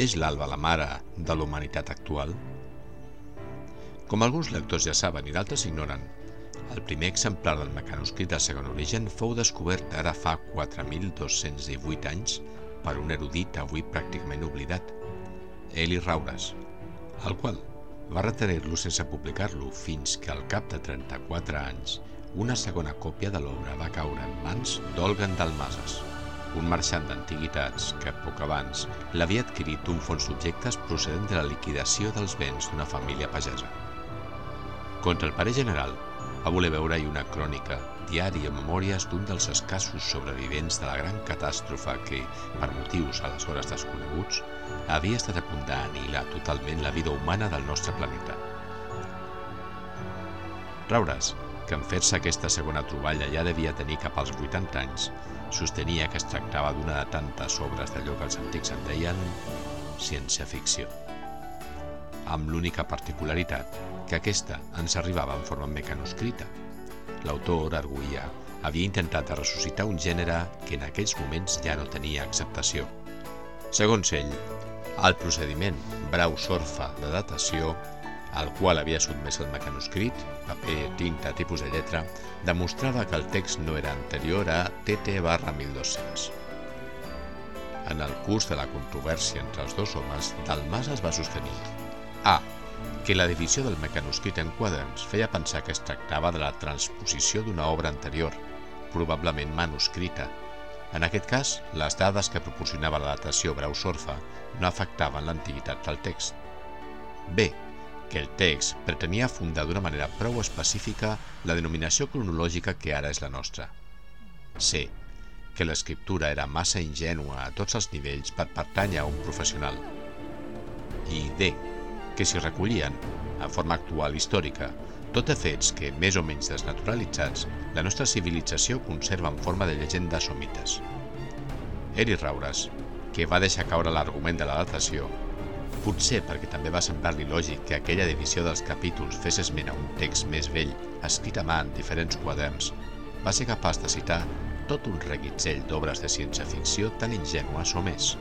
És l'alba la mare de la humanitat actual? Com alguns lectors ja saben i d'altres ignoren, el primer exemplar del mecanoscrit del segon origen fou descobert ara fa 4.218 anys per un erudit avui pràcticament oblidat, Eli Raures, el qual va retenir-lo sense publicar-lo fins que al cap de 34 anys una segona còpia de l'obra va caure en mans d'Olgan Dalmases un marxant d'antiguitats que poc abans l'havia adquirit un fons d'objectes procedent de la liquidació dels béns d'una família pagesa. Contra el pare general, va voler veure-hi una crònica, diari o memòries d'un dels escassos sobrevivents de la gran catàstrofe que, per motius aleshores desconeguts, havia estat a punt d'anihilar totalment la vida humana del nostre planeta. Raures, que en fer-se aquesta segona troballa ja devia tenir cap als 80 anys, sostenia que es tractava d'una de tantes obres d'allò que els antics en deien ciència-ficció. Amb l'única particularitat que aquesta ens arribava en forma mecanoscrita. L'autor, arguïa, havia intentat ressuscitar un gènere que en aquells moments ja no tenia acceptació. Segons ell, el procediment brau-sorfa de datació al qual havia sotmès el mecanoscrit, paper, tinta, tipus de lletra, demostrava que el text no era anterior a TT barra 1200. En el curs de la controvèrsia entre els dos homes, Dalmas va sostenir A. Que la divisió del mecanoscrit en quaderns feia pensar que es tractava de la transposició d'una obra anterior, probablement manuscrita. En aquest cas, les dades que proporcionava la datació Brau-Sorfa no afectaven l'antiguitat del text. B que el text pretenia fundar d'una manera prou específica la denominació cronològica que ara és la nostra. C. Que l'escriptura era massa ingènua a tots els nivells per pertànyer a un professional. I D. Que s'hi recollien, a forma actual històrica, tot de fets que, més o menys desnaturalitzats, la nostra civilització conserva en forma de llegendes o mites. Eri Raures, que va deixar caure l'argument de la datació, Potser perquè també va semblar-li lògic que aquella divisió dels capítols fes esment a un text més vell, escrit a mà en diferents quaderns, va ser capaç de citar tot un reguitzell d'obres de ciència-ficció tan ingènues o més,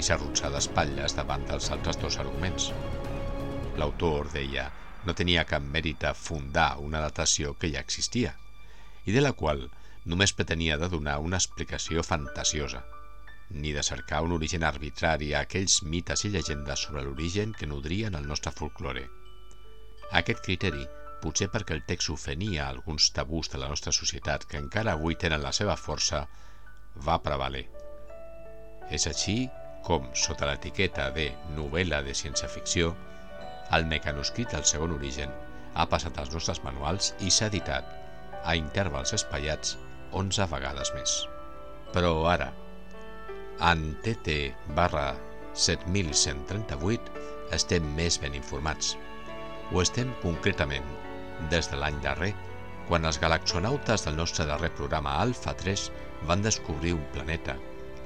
i s'arronsà d'espatlles davant dels altres dos arguments. L'autor, deia, no tenia cap mèrit a fundar una datació que ja existia, i de la qual només pretenia de donar una explicació fantasiosa ni de cercar un origen arbitrari a aquells mites i llegendes sobre l'origen que nodrien el nostre folklore. Aquest criteri, potser perquè el text ofenia alguns tabús de la nostra societat que encara avui tenen la seva força, va prevaler. És així com, sota l'etiqueta de novel·la de ciència-ficció, el mecanoscrit del segon origen ha passat als nostres manuals i s'ha editat, a intervals espaiats, 11 vegades més. Però ara, en TT barra 7138 estem més ben informats. Ho estem concretament des de l'any darrer, quan els galaxonautes del nostre darrer programa Alpha 3 van descobrir un planeta,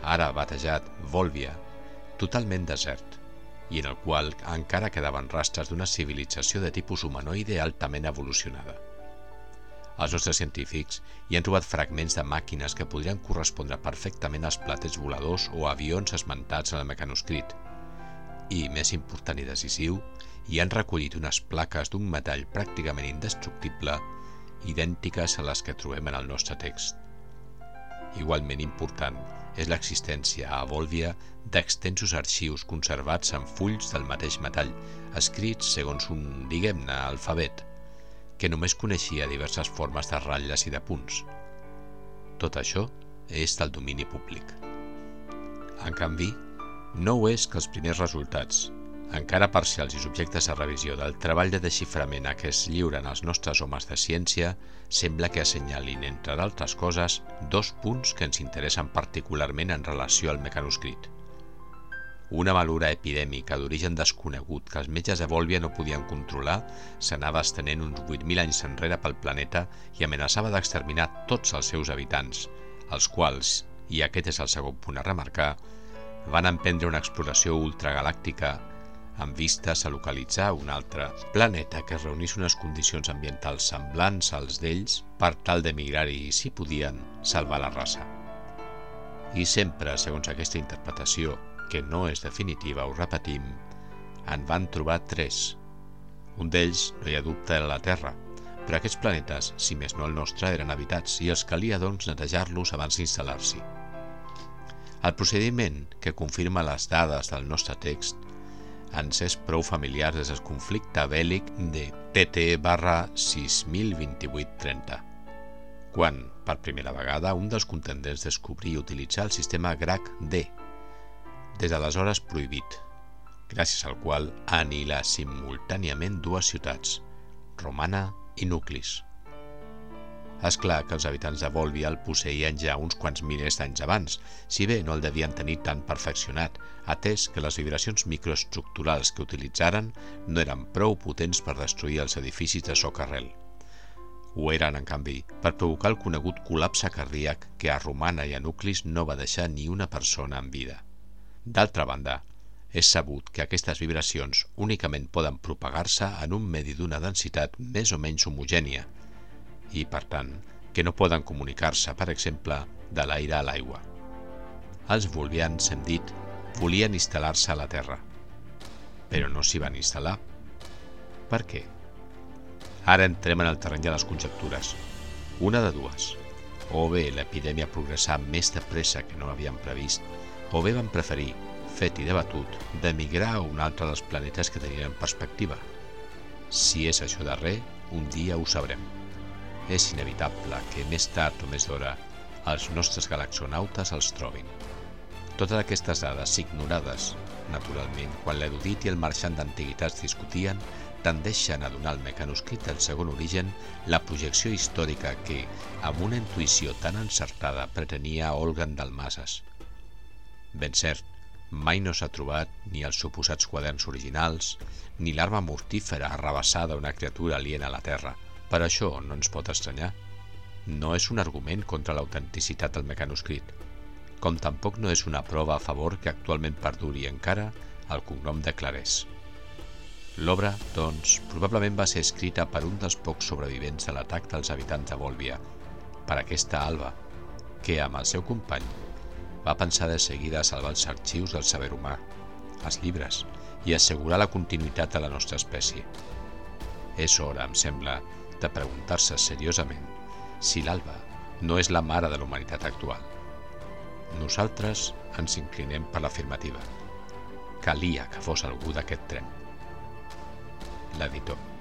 ara batejat Volvia, totalment desert, i en el qual encara quedaven rastres d'una civilització de tipus humanoide altament evolucionada. Els nostres científics hi han trobat fragments de màquines que podrien correspondre perfectament als plàtets voladors o avions esmentats en el mecanoscrit. I, més important i decisiu, hi han recollit unes plaques d'un metall pràcticament indestructible, idèntiques a les que trobem en el nostre text. Igualment important és l'existència a Volvia d'extensos arxius conservats en fulls del mateix metall, escrits segons un, diguem-ne, alfabet, que només coneixia diverses formes de ratlles i de punts. Tot això és del domini públic. En canvi, no ho és que els primers resultats, encara parcials i subjectes a revisió del treball de desxiframent a què es lliuren els nostres homes de ciència, sembla que assenyalin, entre d'altres coses, dos punts que ens interessen particularment en relació al mecanoscrit. Una malura epidèmica d'origen desconegut que els metges de Volvia no podien controlar s'anava estenent uns 8.000 anys enrere pel planeta i amenaçava d'exterminar tots els seus habitants, els quals, i aquest és el segon punt a remarcar, van emprendre una exploració ultragalàctica amb vistes a localitzar un altre planeta que reunís unes condicions ambientals semblants als d'ells per tal d'emigrar-hi i, si podien, salvar la raça. I sempre, segons aquesta interpretació, que no és definitiva, ho repetim, en van trobar tres. Un d'ells, no hi ha dubte, era la Terra, però aquests planetes, si més no el nostre, eren habitats i els calia doncs netejar-los abans d'instal·lar-s'hi. El procediment que confirma les dades del nostre text ens és prou familiar des del conflicte bèl·lic de TT barra 602830, quan, per primera vegada, un dels contendents descobrí utilitzar el sistema GRAC-D, des d'aleshores prohibit, gràcies al qual anil·la simultàniament dues ciutats, Romana i Nuclis. És clar que els habitants de Volvia el posseïen ja uns quants milers d'anys abans, si bé no el devien tenir tan perfeccionat, atès que les vibracions microestructurals que utilitzaren no eren prou potents per destruir els edificis de socarrel. Ho eren, en canvi, per provocar el conegut col·lapse cardíac que a Romana i a Nuclis no va deixar ni una persona en vida. D'altra banda, és sabut que aquestes vibracions únicament poden propagar-se en un medi d'una densitat més o menys homogènia, i, per tant, que no poden comunicar-se, per exemple, de l'aire a l'aigua. Els volvians, hem dit, volien instal·lar-se a la Terra, però no s'hi van instal·lar. Per què? Ara entrem en el terreny de les conjectures. Una de dues. O bé l'epidèmia progressà més de pressa que no havien previst, o bé van preferir, fet i debatut, d'emigrar a un altre dels planetes que tenien en perspectiva. Si és això darrer, un dia ho sabrem és inevitable que més tard o més d'hora els nostres galaxonautes els trobin. Totes aquestes dades ignorades, naturalment, quan l'erudit i el marxant d'antiguitats discutien, tendeixen a donar al mecanoscrit del segon origen la projecció històrica que, amb una intuïció tan encertada, pretenia Olgan Dalmases. Ben cert, mai no s'ha trobat ni els suposats quaderns originals, ni l'arma mortífera arrabassada una criatura aliena a la Terra, per això no ens pot estranyar. No és un argument contra l'autenticitat del mecanoscrit, com tampoc no és una prova a favor que actualment perduri encara el cognom de Clarès. L'obra, doncs, probablement va ser escrita per un dels pocs sobrevivents de l'atac dels habitants de Volvia, per aquesta Alba, que, amb el seu company, va pensar de seguida a salvar els arxius del saber humà, els llibres, i assegurar la continuïtat de la nostra espècie. És hora, em sembla, de preguntar-se seriosament si l'Alba no és la mare de la humanitat actual. Nosaltres ens inclinem per l'afirmativa. Calia que fos algú d'aquest tren. L'editor.